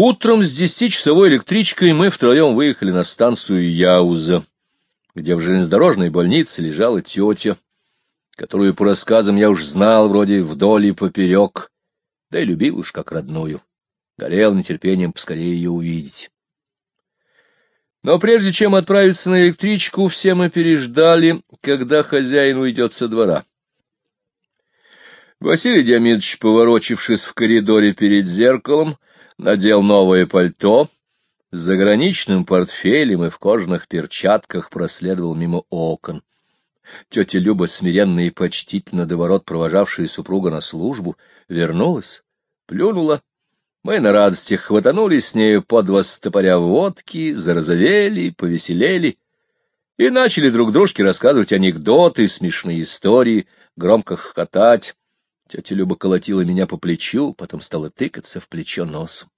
Утром с десятичасовой электричкой мы втроем выехали на станцию Яуза, где в железнодорожной больнице лежала тетя, которую, по рассказам, я уж знал вроде вдоль и поперек, да и любил уж как родную. Горел нетерпением поскорее ее увидеть. Но прежде чем отправиться на электричку, все мы переждали, когда хозяин уйдет со двора. Василий Демидович, поворочившись в коридоре перед зеркалом, надел новое пальто, с заграничным портфелем и в кожаных перчатках проследовал мимо окон. Тетя Люба, смиренно и почтительно до ворот провожавшая супруга на службу, вернулась, плюнула. Мы на радости хватанули с нею по два стопоря водки, зарозовели, повеселели и начали друг дружке рассказывать анекдоты, смешные истории, громко хохотать. Тетя Люба колотила меня по плечу, потом стала тыкаться в плечо носом.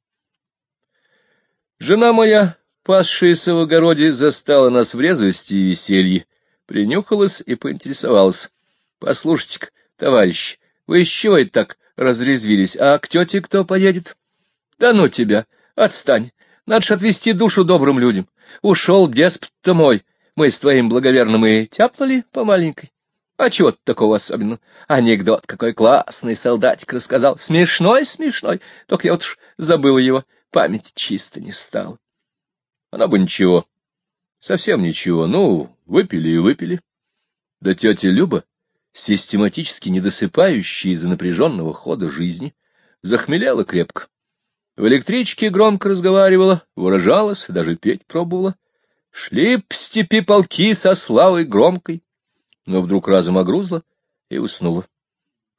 Жена моя, пасшаяся в огороде, застала нас в резвости и веселье, принюхалась и поинтересовалась. — Послушайте-ка, товарищ, вы из чего это так разрезвились? А к тете кто поедет? — Да ну тебя, отстань, надо ж отвести душу добрым людям. Ушел деспот-то мой, мы с твоим благоверным и тяпнули по маленькой. А чего такого особенного? Анекдот какой классный солдатик рассказал. Смешной, смешной. Только я вот уж забыл его. Память чисто не стала. Она бы ничего. Совсем ничего. Ну, выпили и выпили. Да тетя Люба, систематически недосыпающая из-за напряженного хода жизни, захмелела крепко. В электричке громко разговаривала, выражалась, даже петь пробовала. Шли б степи полки со славой громкой, но вдруг разом огрузла и уснула.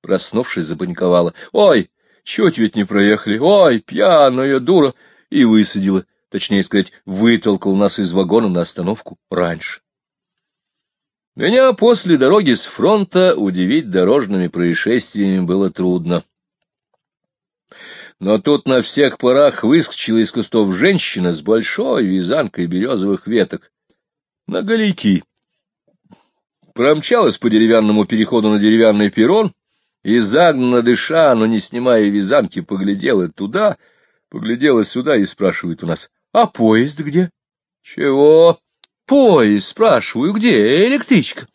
Проснувшись, запаниковала. «Ой, чуть ведь не проехали! Ой, пьяная дура!» И высадила, точнее сказать, вытолкал нас из вагона на остановку раньше. Меня после дороги с фронта удивить дорожными происшествиями было трудно. Но тут на всех парах выскочила из кустов женщина с большой вязанкой березовых веток. На галейки промчалась по деревянному переходу на деревянный перрон и, загнанно дыша, но не снимая вязанки, поглядела туда, поглядела сюда и спрашивает у нас, «А поезд где?» «Чего?» «Поезд, спрашиваю, где электричка?»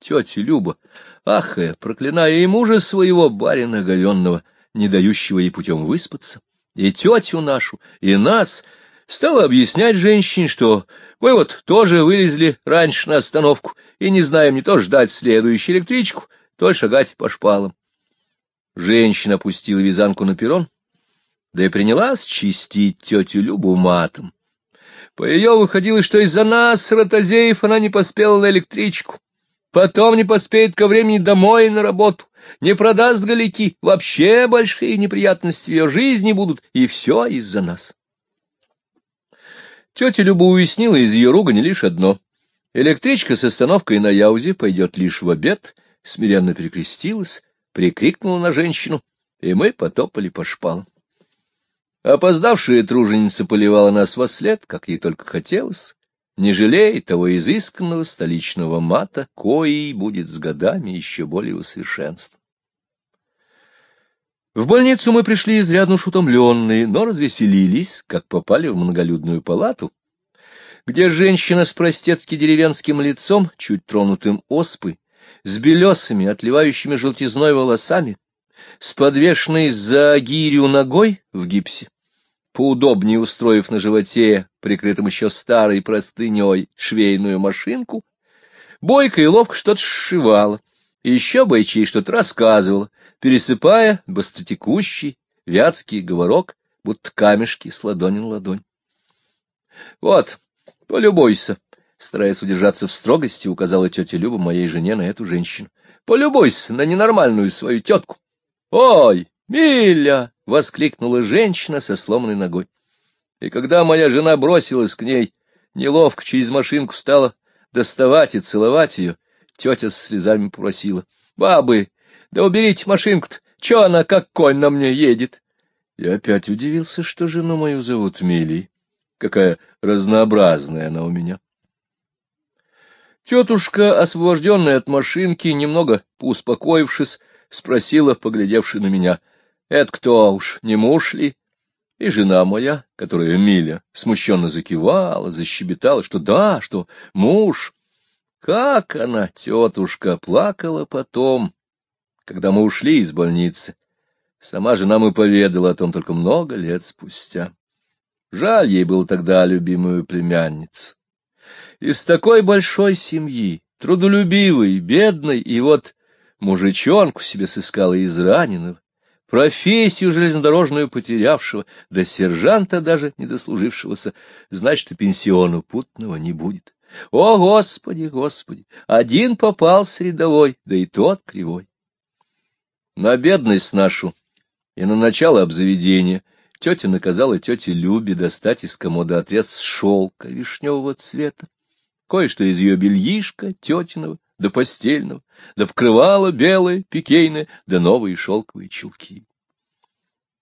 Тетя Люба, ахая, проклиная и мужа своего барина говенного, не дающего ей путем выспаться, и тетю нашу, и нас — Стала объяснять женщине, что мы вот тоже вылезли раньше на остановку и не знаем не то ждать следующую электричку, то шагать по шпалам. Женщина опустила вязанку на перрон, да и принялась чистить тетю Любу матом. По ее выходило, что из-за нас, Ротозеев, она не поспела на электричку, потом не поспеет ко времени домой на работу, не продаст галики, вообще большие неприятности в ее жизни будут, и все из-за нас. Тетя Люба уяснила из ее ругани лишь одно. Электричка с остановкой на Яузе пойдет лишь в обед, смиренно перекрестилась, прикрикнула на женщину, и мы потопали по шпалам. Опоздавшая труженица поливала нас во след, как ей только хотелось, не жалея того изысканного столичного мата, коей будет с годами еще более усовершенствован. В больницу мы пришли изрядно шутомленные, но развеселились, как попали в многолюдную палату, где женщина с простецки деревенским лицом, чуть тронутым оспой, с белесыми, отливающими желтизной волосами, с подвешенной за гирю ногой в гипсе, поудобнее устроив на животе, прикрытым еще старой простыней, швейную машинку, бойко и ловко что-то сшивала, еще бойчей что-то рассказывала, пересыпая быстротекущий вятский говорок, будто камешки с ладони на ладонь. — Вот, полюбуйся, — стараясь удержаться в строгости, указала тетя Люба моей жене на эту женщину. — Полюбуйся на ненормальную свою тетку. — Ой, Миля! — воскликнула женщина со сломанной ногой. И когда моя жена бросилась к ней, неловко через машинку стала доставать и целовать ее, тетя с слезами попросила. — Бабы, да уберите машинку-то, чё она как конь на мне едет? Я опять удивился, что жену мою зовут Милей. Какая разнообразная она у меня. Тетушка, освобожденная от машинки, немного поуспокоившись, спросила, поглядевши на меня, — Это кто уж, не муж ли? И жена моя, которая Миля, смущенно закивала, защебетала, что да, что муж. Как она, тетушка, плакала потом, когда мы ушли из больницы. Сама же нам поведала о том только много лет спустя. Жаль ей было тогда любимую племянницу. Из такой большой семьи, трудолюбивой, бедной, и вот мужичонку себе сыскала израненного, профессию железнодорожную потерявшего, до сержанта даже не дослужившегося, значит, и пенсиона путного не будет. О, Господи, Господи! Один попал с рядовой, да и тот кривой. На бедность нашу и на начало обзаведения тетя наказала тете Любе достать из комода отрез шелка вишневого цвета, кое-что из ее бельишка тетиного, до постельного, до покрывала белое, пикейное, до новые шелковые чулки.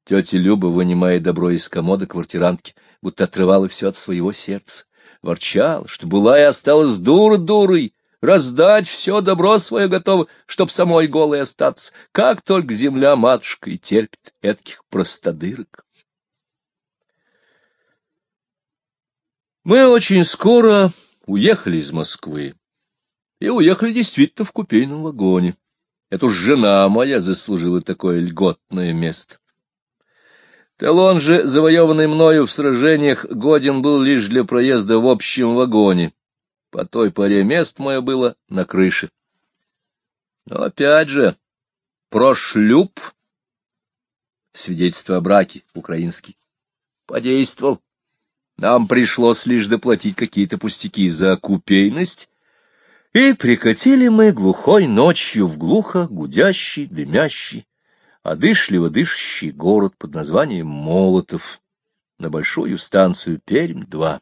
Тетя Люба, вынимая добро из комода квартирантки, будто отрывала все от своего сердца, ворчала, что была и осталась дур-дурой, раздать все добро свое готово, чтоб самой голой остаться, как только земля матушка и терпит этких простодырок. Мы очень скоро уехали из Москвы, и уехали действительно в купейном вагоне. Это уж жена моя заслужила такое льготное место. Талон же, завоеванный мною в сражениях, годен был лишь для проезда в общем вагоне, по той поре мест мое было на крыше. Но опять же, прошлюб, свидетельство о браке украинский, подействовал. Нам пришлось лишь доплатить какие-то пустяки за купейность, и прикатили мы глухой ночью в глухо гудящий, дымящий, одышливо дышащий город под названием Молотов на большую станцию Пермь-2.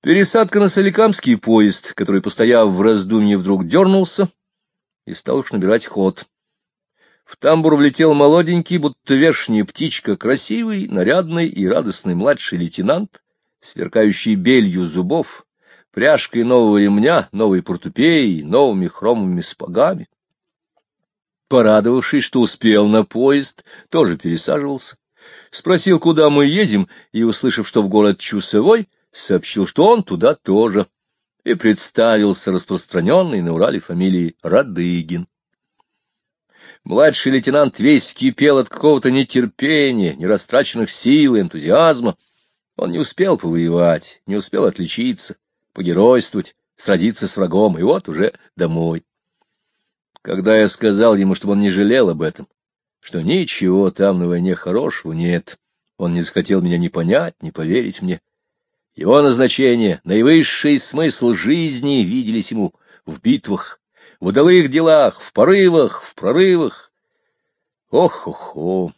Пересадка на Соликамский поезд, который, постояв в раздумье, вдруг дернулся и стал уж набирать ход. В тамбур влетел молоденький, будто вершняя птичка, красивый, нарядный и радостный младший лейтенант, сверкающий белью зубов, пряжкой нового ремня, новой портупеей, новыми хромовыми спагами. Порадовавшись, что успел на поезд, тоже пересаживался. Спросил, куда мы едем, и, услышав, что в город Чусовой, сообщил, что он туда тоже, и представился распространенный на Урале фамилией Радыгин. Младший лейтенант весь кипел от какого-то нетерпения, нерастраченных сил и энтузиазма. Он не успел повоевать, не успел отличиться, погеройствовать, сразиться с врагом, и вот уже домой. Когда я сказал ему, чтобы он не жалел об этом, что ничего там на войне хорошего нет, он не захотел меня ни понять, ни поверить мне, его назначение, наивысший смысл жизни виделись ему в битвах, в удалых делах, в порывах, в прорывах. Ох-охо!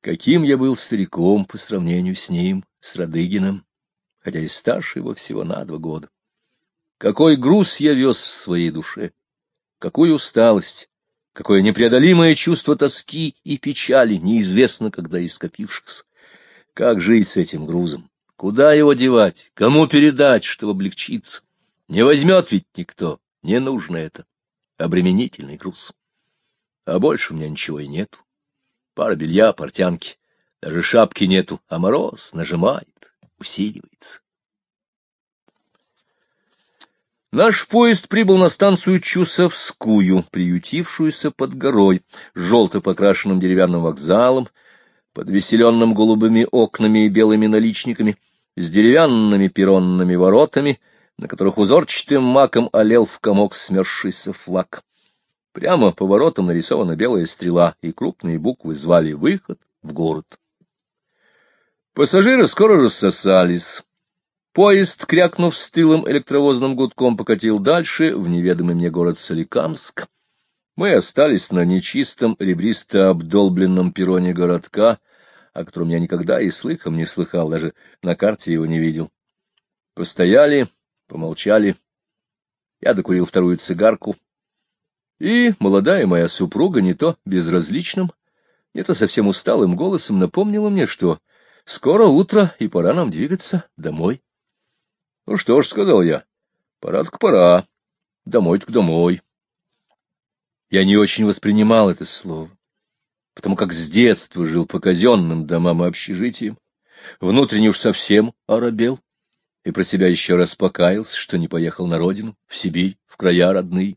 Каким я был стариком по сравнению с ним, с Радыгиным, хотя и старше его всего на два года. Какой груз я вез в своей душе, какую усталость, какое непреодолимое чувство тоски и печали, неизвестно когда и скопившихся. Как жить с этим грузом? Куда его девать? Кому передать, чтобы облегчиться? Не возьмет ведь никто. Не нужно это. Обременительный груз. А больше у меня ничего и нету. Пара белья, портянки. Даже шапки нету, а мороз нажимает, усиливается. Наш поезд прибыл на станцию Чусовскую, приютившуюся под горой, желто покрашенным деревянным вокзалом, под веселенным голубыми окнами и белыми наличниками, с деревянными перронными воротами, на которых узорчатым маком олел в комок смерзшийся флаг. Прямо по воротам нарисована белая стрела, и крупные буквы звали «Выход в город». Пассажиры скоро рассосались. Поезд, крякнув стылым электровозным гудком, покатил дальше, в неведомый мне город Соликамск. Мы остались на нечистом, ребристо обдолбленном перроне городка, о котором я никогда и слыхом не слыхал, даже на карте его не видел. Постояли, помолчали. Я докурил вторую цигарку. И молодая моя супруга не то безразличным, не то совсем усталым голосом напомнила мне, что скоро утро, и пора нам двигаться домой. — Ну что ж, — сказал я, — пора-то пора, домой-то домой. Я не очень воспринимал это слово. потому как с детства жил по казенным домам и общежитиям, внутренне уж совсем оробел, и про себя еще раз покаялся, что не поехал на родину, в Сибирь, в края родные.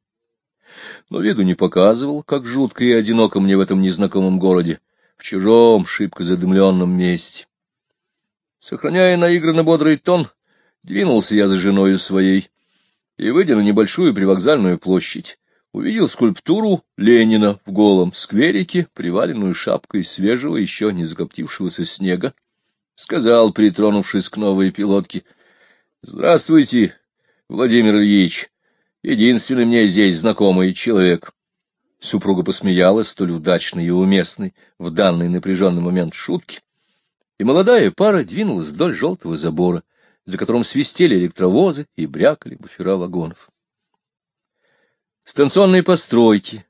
Но виду не показывал, как жутко и одиноко мне в этом незнакомом городе, в чужом, шибко задымленном месте. Сохраняя наигранно бодрый тон, двинулся я за женою своей, и, выйдя на небольшую привокзальную площадь, увидел скульптуру Ленина в голом скверике, приваленную шапкой свежего, еще не закоптившегося снега. Сказал, притронувшись к новой пилотке, — Здравствуйте, Владимир Ильич, единственный мне здесь знакомый человек. Супруга посмеялась, столь удачной и уместной в данный напряженный момент шутки, и молодая пара двинулась вдоль желтого забора, за которым свистели электровозы и брякали буфера вагонов. Станционные постройки,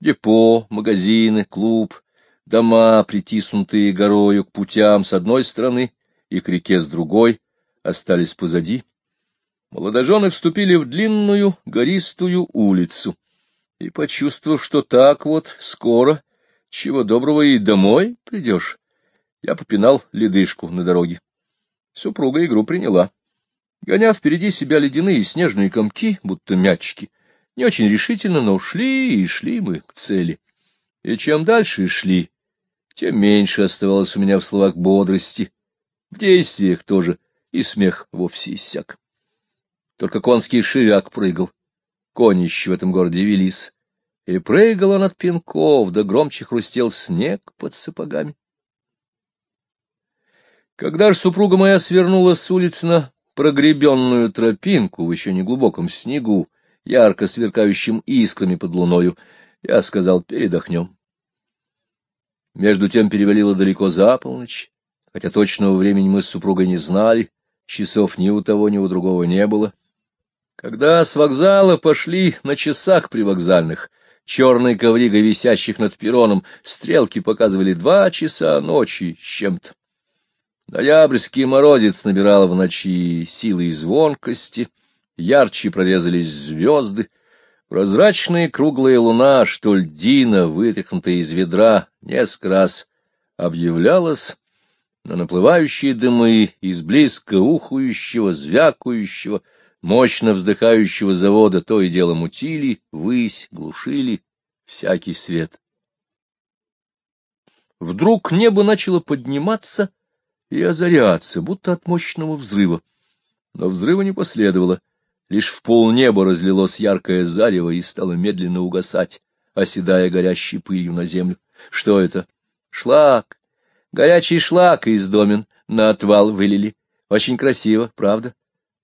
депо, магазины, клуб, дома, притиснутые горою к путям с одной стороны и к реке с другой, остались позади. Молодожены вступили в длинную гористую улицу, и, почувствовав, что так вот скоро, чего доброго и домой придешь, я попинал ледышку на дороге. Супруга игру приняла. Гоня впереди себя ледяные снежные комки, будто мячики, не очень решительно, но шли и шли мы к цели. И чем дальше шли, тем меньше оставалось у меня в словах бодрости, в действиях тоже, и смех вовсе иссяк. Только конский шивяк прыгал, конищи в этом городе велись, и прыгал он от пинков, да громче хрустел снег под сапогами. Когда ж супруга моя свернула с улицы на прогребенную тропинку в еще неглубоком снегу, ярко сверкающим искрами под луною, я сказал, передохнем. Между тем перевалило далеко за полночь, хотя точного времени мы с супругой не знали, часов ни у того, ни у другого не было. Когда с вокзала пошли на часах привокзальных, черной ковригой висящих над перроном, стрелки показывали два часа ночи с чем-то. Ноябрьский морозец набирал в ночи силы и звонкости, ярче прорезались звезды, прозрачная круглая луна, что льдина, вытряхнутая из ведра, несколько раз объявлялась, на наплывающие дымы из близко ухающего, звякающего, мощно вздыхающего завода то и дело мутили, высь, глушили всякий свет. Вдруг небо начало подниматься, и озаряться, будто от мощного взрыва. Но взрыва не последовало. Лишь в полнеба разлилось яркое зарево и стало медленно угасать, оседая горящей пылью на землю. Что это? Шлак. Горячий шлак из домен на отвал вылили. Очень красиво, правда?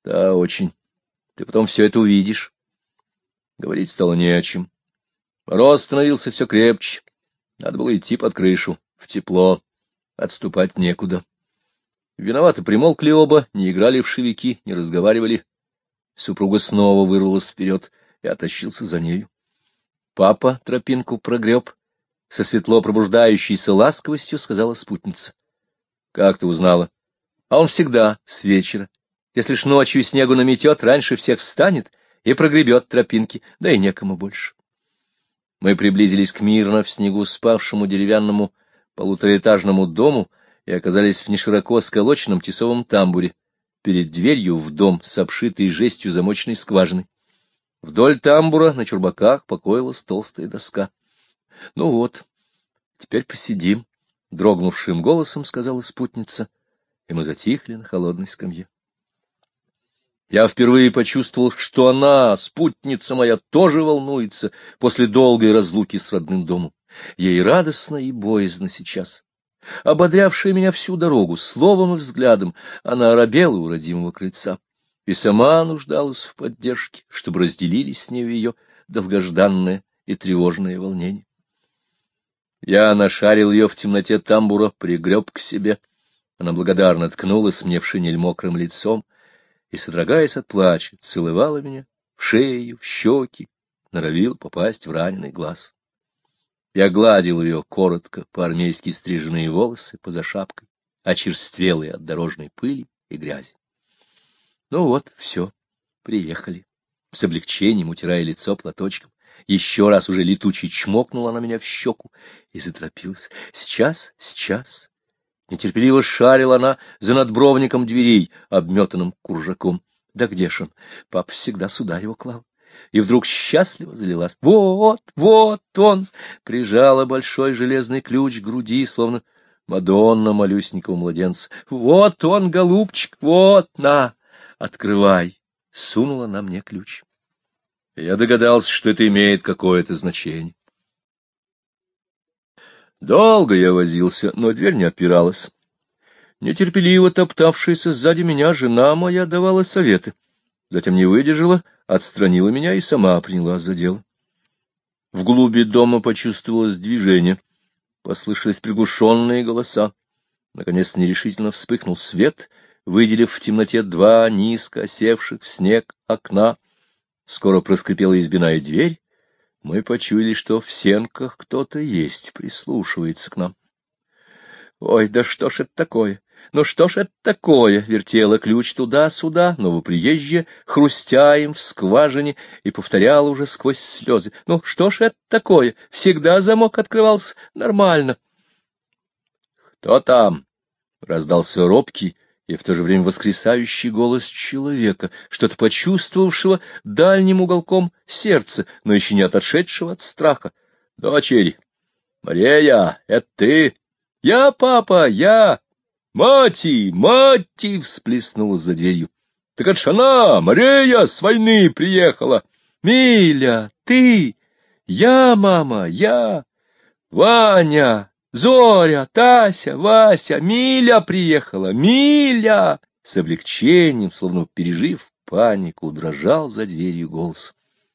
Да, очень. Ты потом все это увидишь. Говорить стало не о чем. Мороз становился все крепче. Надо было идти под крышу, в тепло. Отступать некуда. Виновато примолкли оба, не играли в шевики, не разговаривали. Супруга снова вырвалась вперед и оттащился за нею. Папа тропинку прогреб. Со светло пробуждающейся ласковостью сказала спутница. — Как ты узнала? — А он всегда с вечера. Если ж ночью снегу наметет, раньше всех встанет и прогребет тропинки, да и некому больше. Мы приблизились к мирно в снегу спавшему деревянному полутораэтажному дому, и оказались в нешироко сколоченном тесовом тамбуре, перед дверью в дом с обшитой жестью замочной скважиной. Вдоль тамбура на чурбаках покоилась толстая доска. — Ну вот, теперь посидим, — дрогнувшим голосом сказала спутница, и мы затихли на холодной скамье. Я впервые почувствовал, что она, спутница моя, тоже волнуется после долгой разлуки с родным домом. Ей радостно и боязно сейчас ободрявшая меня всю дорогу, словом и взглядом, она оробела у родимого крыльца и сама нуждалась в поддержке, чтобы разделились с нею ее долгожданное и тревожное волнение. Я нашарил ее в темноте тамбура, пригреб к себе. Она благодарно ткнулась мне в шинель мокрым лицом и, содрогаясь от плача, целовала меня в шею, в щеки, норовил попасть в раненый глаз. Я гладил ее коротко, по-армейски стриженные волосы, поза шапкой, очерствелые от дорожной пыли и грязи. Ну вот, все, приехали. С облегчением, утирая лицо платочком. Еще раз уже летучий чмокнула на меня в щеку и заторопилась. Сейчас, сейчас. Нетерпеливо шарила она за надбровником дверей, обметанным куржаком. Да где ж он? Папа всегда сюда его клал. И вдруг счастливо залилась. Вот, вот он! Прижала большой железный ключ к груди, словно Мадонна малюсенького младенца. Вот он, голубчик, вот, на, открывай. Сунула на мне ключ. Я догадался, что это имеет какое-то значение. Долго я возился, но дверь не отпиралась. Нетерпеливо топтавшаяся сзади меня жена моя давала советы. Затем не выдержала, отстранила меня и сама принялась за дело. В глуби дома почувствовалось движение. Послышались приглушенные голоса. Наконец нерешительно вспыхнул свет, выделив в темноте два низко осевших в снег окна. Скоро проскрипела избиная дверь. Мы почуяли, что в сенках кто-то есть, прислушивается к нам. Ой, да что ж это такое? Ну что ж это такое? Вертела ключ туда-сюда, новоприезжая, хрустя им в скважине, и повторяла уже сквозь слезы. Ну что ж это такое? Всегда замок открывался нормально. — Кто там? — раздался робкий, и в то же время воскресающий голос человека, что-то почувствовавшего дальним уголком сердца, но еще не отошедшего от страха. — Дочери! Мария, это ты? — Я, папа, я! — Мати, мати! — всплеснула за дверью. — Так это ж она, Мария, с войны приехала! — Миля, ты! Я, мама, я! Ваня! Зоря, Тася, Вася, Миля приехала, Миля! С облегчением, словно пережив панику, дрожал за дверью голос.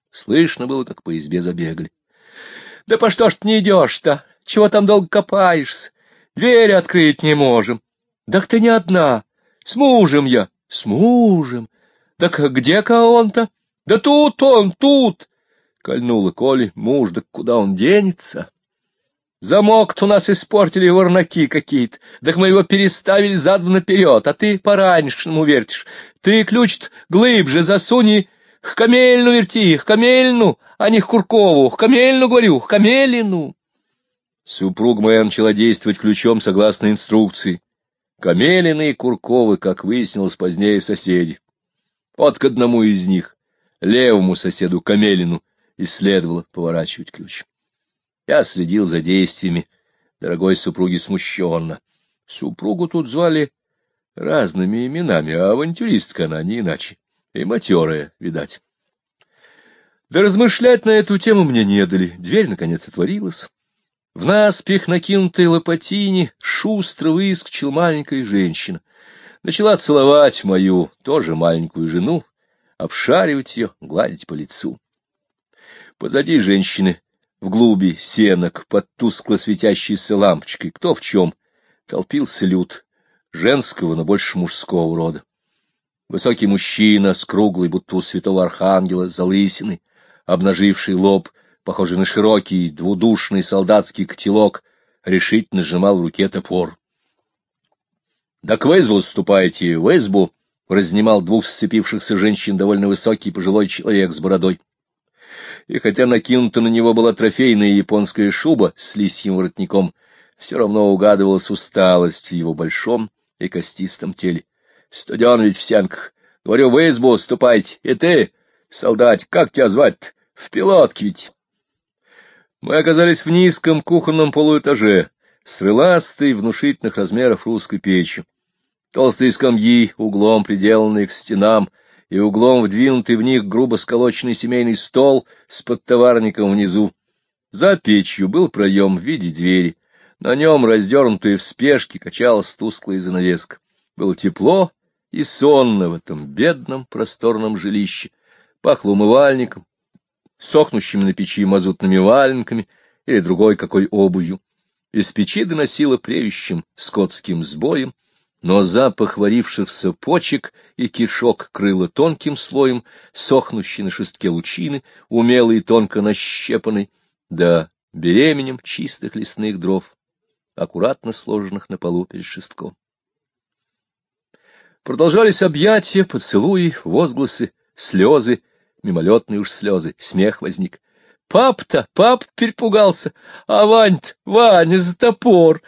Слышно было, как по избе забегали. — Да по что ж ты не идешь-то? Чего там долго копаешься? Дверь открыть не можем. — Так ты не одна. С мужем я. — С мужем? Так где-ка он-то? — Да тут он, тут! — кольнула Коля. — Муж, да куда он денется? — Замок-то у нас испортили ворнаки какие-то, так мы его переставили задом наперед, а ты по-раньшему вертишь. Ты ключ глыбже засуни, к камельну верти, к камельну, а не к Куркову, к камельну, говорю, к камелину. Супруг моя начала действовать ключом согласно инструкции. Камелины и Курковы, как выяснилось позднее, соседи. Вот к одному из них, левому соседу Камелину, и следовало поворачивать ключ. Я следил за действиями дорогой супруги смущенно. Супругу тут звали разными именами, а авантюристка она не иначе. И матерая, видать. Да размышлять на эту тему мне не дали. Дверь, наконец, отворилась. В наспех накинутой лопатине шустро выскочила маленькая женщина. Начала целовать мою, тоже маленькую жену, обшаривать ее, гладить по лицу. Позади женщины в глуби сенок под тускло светящейся лампочкой, кто в чем, толпился люд, женского, но больше мужского рода. Высокий мужчина с круглой, будто у святого архангела, залысиной, обнаживший лоб, похожий на широкий, двудушный солдатский котелок, решительно сжимал в руке топор. — Да к вызву ступайте, в избу! — разнимал двух сцепившихся женщин довольно высокий пожилой человек с бородой и хотя накинута на него была трофейная японская шуба с лисьим воротником, все равно угадывалась усталость в его большом и костистом теле. — Студен ведь в сянках. Говорю, в избу ступайте. И ты, солдат, как тебя звать-то? В пилотке ведь. Мы оказались в низком кухонном полуэтаже, с рыластой, внушительных размеров русской печью. Толстые скамьи, углом приделанные к стенам, и углом вдвинутый в них грубо сколоченный семейный стол с подтоварником внизу. За печью был проем в виде двери. На нем, раздернутая в спешке, качалась тусклая занавеска. Было тепло и сонно в этом бедном просторном жилище. Пахло умывальником, сохнущими на печи мазутными валенками или другой какой обувью. Из печи доносило превещим скотским сбоем, но запах варившихся почек и кишок крыло тонким слоем, сохнущей на шестке лучины, умелой и тонко нащепанной, да беременем чистых лесных дров, аккуратно сложенных на полу перед шестком. Продолжались объятия, поцелуи, возгласы, слезы, мимолетные уж слезы, смех возник. Пап-то, пап перепугался, а Вань-то, Ваня за топор.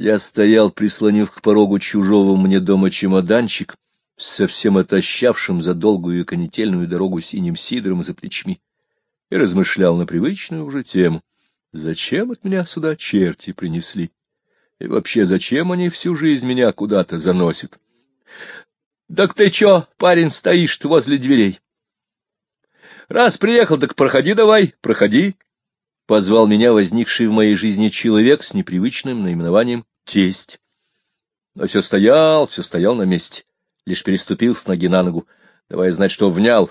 Я стоял, прислонив к порогу чужого мне дома чемоданчик, совсем отощавшим за долгую и конетельную дорогу синим сидором за плечми, и размышлял на привычную уже тему. Зачем от меня сюда черти принесли? И вообще, зачем они всю жизнь меня куда-то заносят? — Так ты чё, парень, стоишь возле дверей? Раз приехал, так проходи давай, проходи. Позвал меня возникший в моей жизни человек с непривычным наименованием «тесть». Но все стоял, все стоял на месте, лишь переступил с ноги на ногу, давая знать, что внял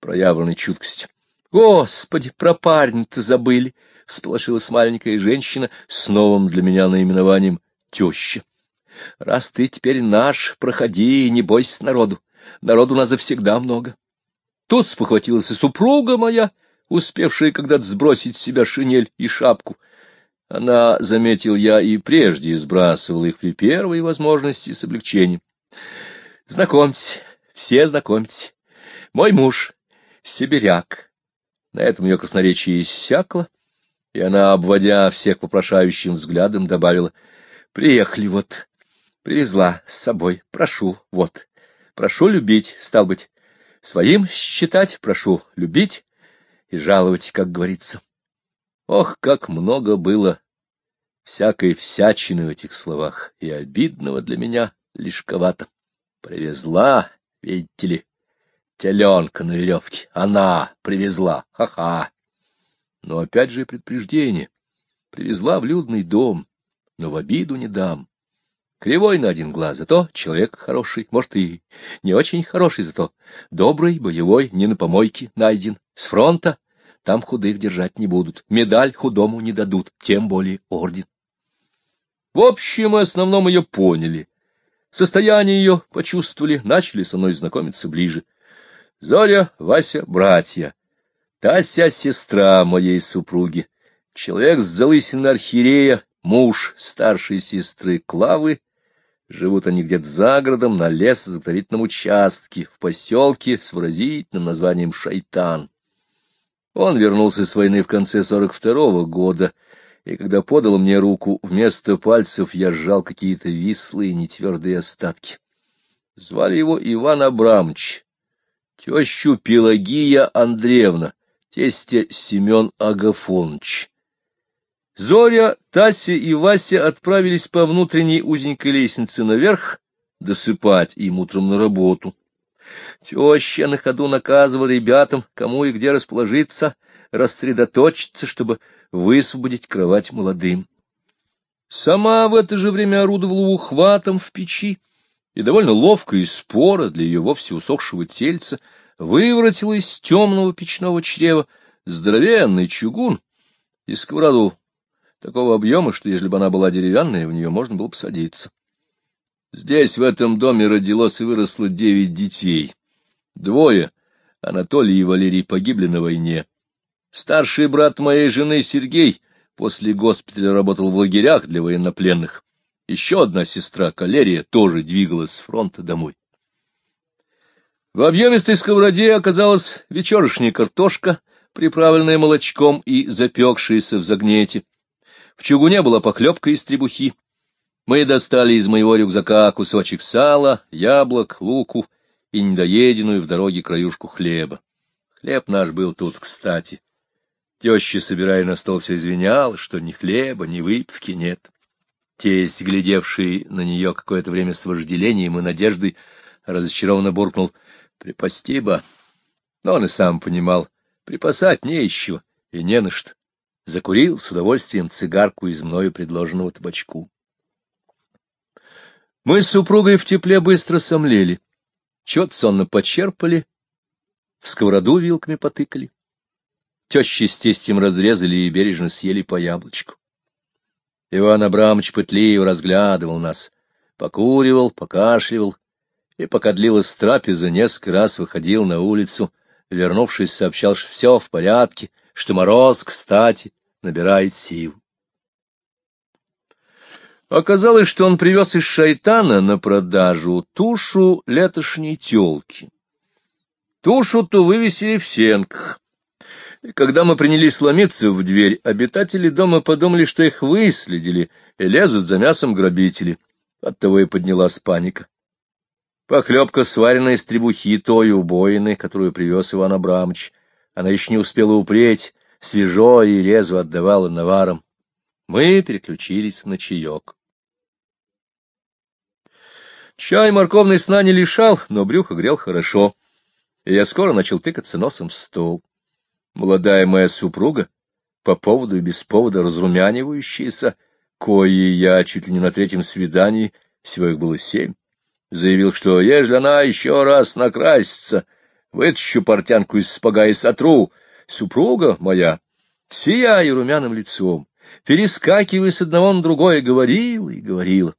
проявленной чуткость. Господи, про парня-то забыли! — всполошилась маленькая женщина с новым для меня наименованием «теща». — Раз ты теперь наш, проходи, не бойся народу. Народу у нас завсегда много. Тут спохватилась и супруга моя, успевшая когда-то сбросить с себя шинель и шапку. Она, заметил я, и прежде сбрасывала их при первой возможности с облегчением. Знакомьтесь, все знакомьтесь. Мой муж — сибиряк. На этом ее красноречие иссякло, и она, обводя всех попрошающим взглядом, добавила, — Приехали вот, привезла с собой, прошу, вот, прошу любить, стал быть, Своим считать прошу, любить и жаловать, как говорится. Ох, как много было всякой всячины в этих словах, и обидного для меня лишковато. Привезла, видите ли, теленка на веревке. Она привезла, ха-ха. Но опять же предупреждение. Привезла в людный дом, но в обиду не дам. Кривой на один глаз, зато человек хороший, может, и не очень хороший, зато добрый, боевой, не на помойке найден, с фронта. Там худых держать не будут, медаль худому не дадут, тем более орден. В общем и основном ее поняли. Состояние ее почувствовали, начали со мной знакомиться ближе. Зоря, Вася — братья. Тася — сестра моей супруги. Человек с залысины архиерея, муж старшей сестры Клавы Живут они где-то за городом, на лесозаготовительном участке, в поселке с выразительным названием Шайтан. Он вернулся с войны в конце сорок второго года, и когда подал мне руку, вместо пальцев я сжал какие-то вислые, нетвердые остатки. Звали его Иван Абрамович, тещу Пелагия Андреевна, тестя Семен Агафонович. Зоря, Тася и Вася отправились по внутренней узенькой лестнице наверх досыпать им утром на работу. Теща на ходу наказывала ребятам, кому и где расположиться, рассредоточиться, чтобы высвободить кровать молодым. Сама в это же время орудовала ухватом в печи и довольно ловко и споро для ее вовсе усохшего тельца выворотила из темного печного чрева здоровенный чугун и сковороду такого объема, что, если бы она была деревянная, в нее можно было посадиться. Здесь, в этом доме, родилось и выросло девять детей. Двое, Анатолий и Валерий, погибли на войне. Старший брат моей жены Сергей после госпиталя работал в лагерях для военнопленных. Еще одна сестра, Калерия, тоже двигалась с фронта домой. В объемистой сковороде оказалась вечерашняя картошка, приправленная молочком и запекшаяся в загнете. В чугуне была похлебка из требухи. Мы достали из моего рюкзака кусочек сала, яблок, луку и недоеденную в дороге краюшку хлеба. Хлеб наш был тут кстати. Теща, собирая на стол, все извиняла, что ни хлеба, ни выпивки нет. Тесть, глядевший на нее какое-то время с вожделением и надеждой, разочарованно буркнул «Припасти бы». Но он и сам понимал, припасать не еще и не на что закурил с удовольствием цигарку из мною предложенного табачку. Мы с супругой в тепле быстро сомлели, чет сонно почерпали, в сковороду вилками потыкали. Тещи с тестем разрезали и бережно съели по яблочку. Иван Абрамович пытливо разглядывал нас, покуривал, покашливал, и, пока длилась трапеза, несколько раз выходил на улицу, вернувшись, сообщал, что все в порядке, что мороз, кстати, набирает сил. Оказалось, что он привез из шайтана на продажу тушу летошней телки. Тушу-то вывесили в сенках. И когда мы принялись ломиться в дверь, обитатели дома подумали, что их выследили и лезут за мясом грабители. Оттого и поднялась паника. Похлебка, сваренная из требухи той убоины, которую привез Иван Абрамович. Она еще не успела упреть, свежо и резво отдавала наваром. Мы переключились на чаек. Чай морковный сна не лишал, но брюхо грел хорошо, и я скоро начал тыкаться носом в стол. Молодая моя супруга, по поводу и без повода разрумянивающаяся, кои я чуть ли не на третьем свидании, всего их было семь, заявил, что ежели она еще раз накрасится, вытащу портянку из спага и сотру. Супруга моя, сияя румяным лицом, перескакивая с одного на другое, говорила и говорила.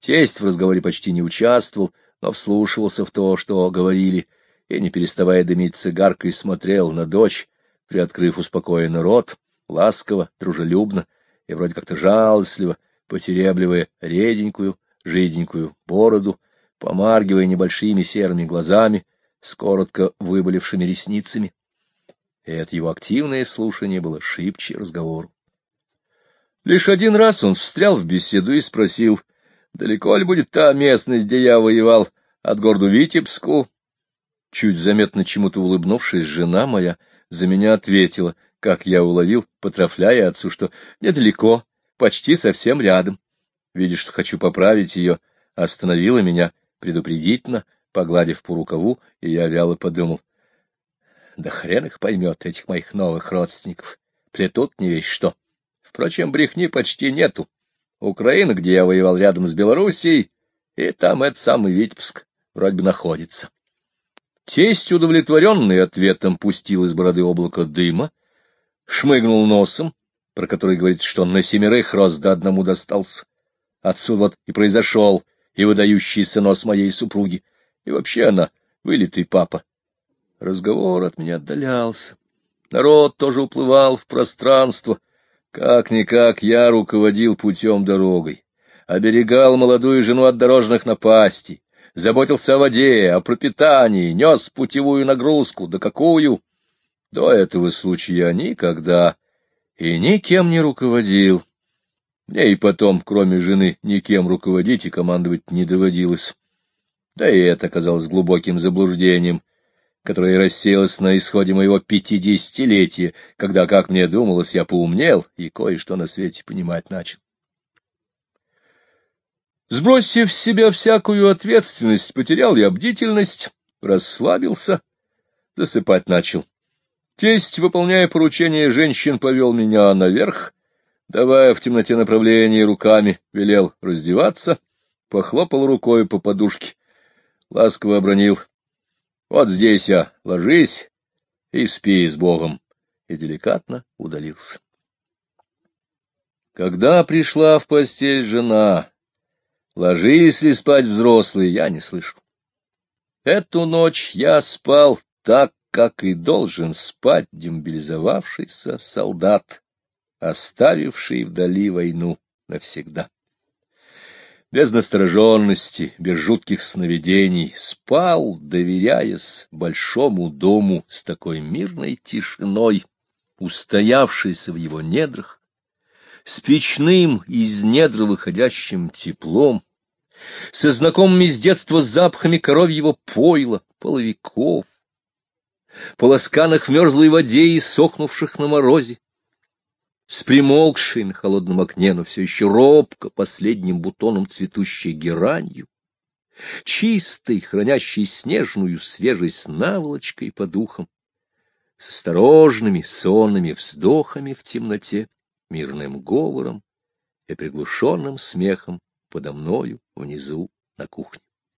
Тесть в разговоре почти не участвовал, но вслушивался в то, что говорили, и, не переставая дымить цигаркой, смотрел на дочь, приоткрыв успокоенный рот, ласково, дружелюбно и вроде как-то жалостливо, потеребливая реденькую, жиденькую бороду, помаргивая небольшими серыми глазами, с коротко выболевшими ресницами. И это его активное слушание было шибче разговору. Лишь один раз он встрял в беседу и спросил, далеко ли будет та местность, где я воевал, от городу Витебску? Чуть заметно чему-то улыбнувшись, жена моя за меня ответила, как я уловил, потрафляя отцу, что недалеко, почти совсем рядом. Видя, что хочу поправить ее, остановила меня предупредительно, погладив по рукаву, и я вяло подумал. Да хрен их поймет, этих моих новых родственников. Плетут не весь что. Впрочем, брехни почти нету. Украина, где я воевал рядом с Белоруссией, и там этот самый Витебск вроде бы находится. Тесть, удовлетворенный ответом, пустил из бороды облако дыма, шмыгнул носом, про который говорит, что он на семерых рос да одному достался. Отсюда вот и произошел и выдающийся нос моей супруги, и вообще она вылитый папа. Разговор от меня отдалялся. Народ тоже уплывал в пространство, как-никак я руководил путем дорогой, оберегал молодую жену от дорожных напастей, заботился о воде, о пропитании, нес путевую нагрузку, да какую? До этого случая никогда и никем не руководил. Мне и потом, кроме жены, никем руководить и командовать не доводилось. Да и это оказалось глубоким заблуждением которая рассеялась на исходе моего пятидесятилетия, когда, как мне думалось, я поумнел и кое-что на свете понимать начал. Сбросив с себя всякую ответственность, потерял я бдительность, расслабился, засыпать начал. Тесть, выполняя поручение женщин, повел меня наверх, давая в темноте направление руками, велел раздеваться, похлопал рукой по подушке, ласково обронил. Вот здесь я, ложись и спи с Богом, и деликатно удалился. Когда пришла в постель жена, ложились ли спать взрослые, я не слышал. Эту ночь я спал так, как и должен спать демобилизовавшийся солдат, оставивший вдали войну навсегда без настороженности, без жутких сновидений, спал, доверяясь большому дому с такой мирной тишиной, устоявшейся в его недрах, с печным из недр выходящим теплом, со знакомыми с детства запахами коровьего пойла, половиков, полосканных в мерзлой воде и сохнувших на морозе, с примолкшей на холодном окне, но все еще робко последним бутоном цветущей геранью, чистой, хранящей снежную свежесть наволочкой по духам, с осторожными сонными вздохами в темноте, мирным говором и приглушенным смехом подо мною внизу на кухне.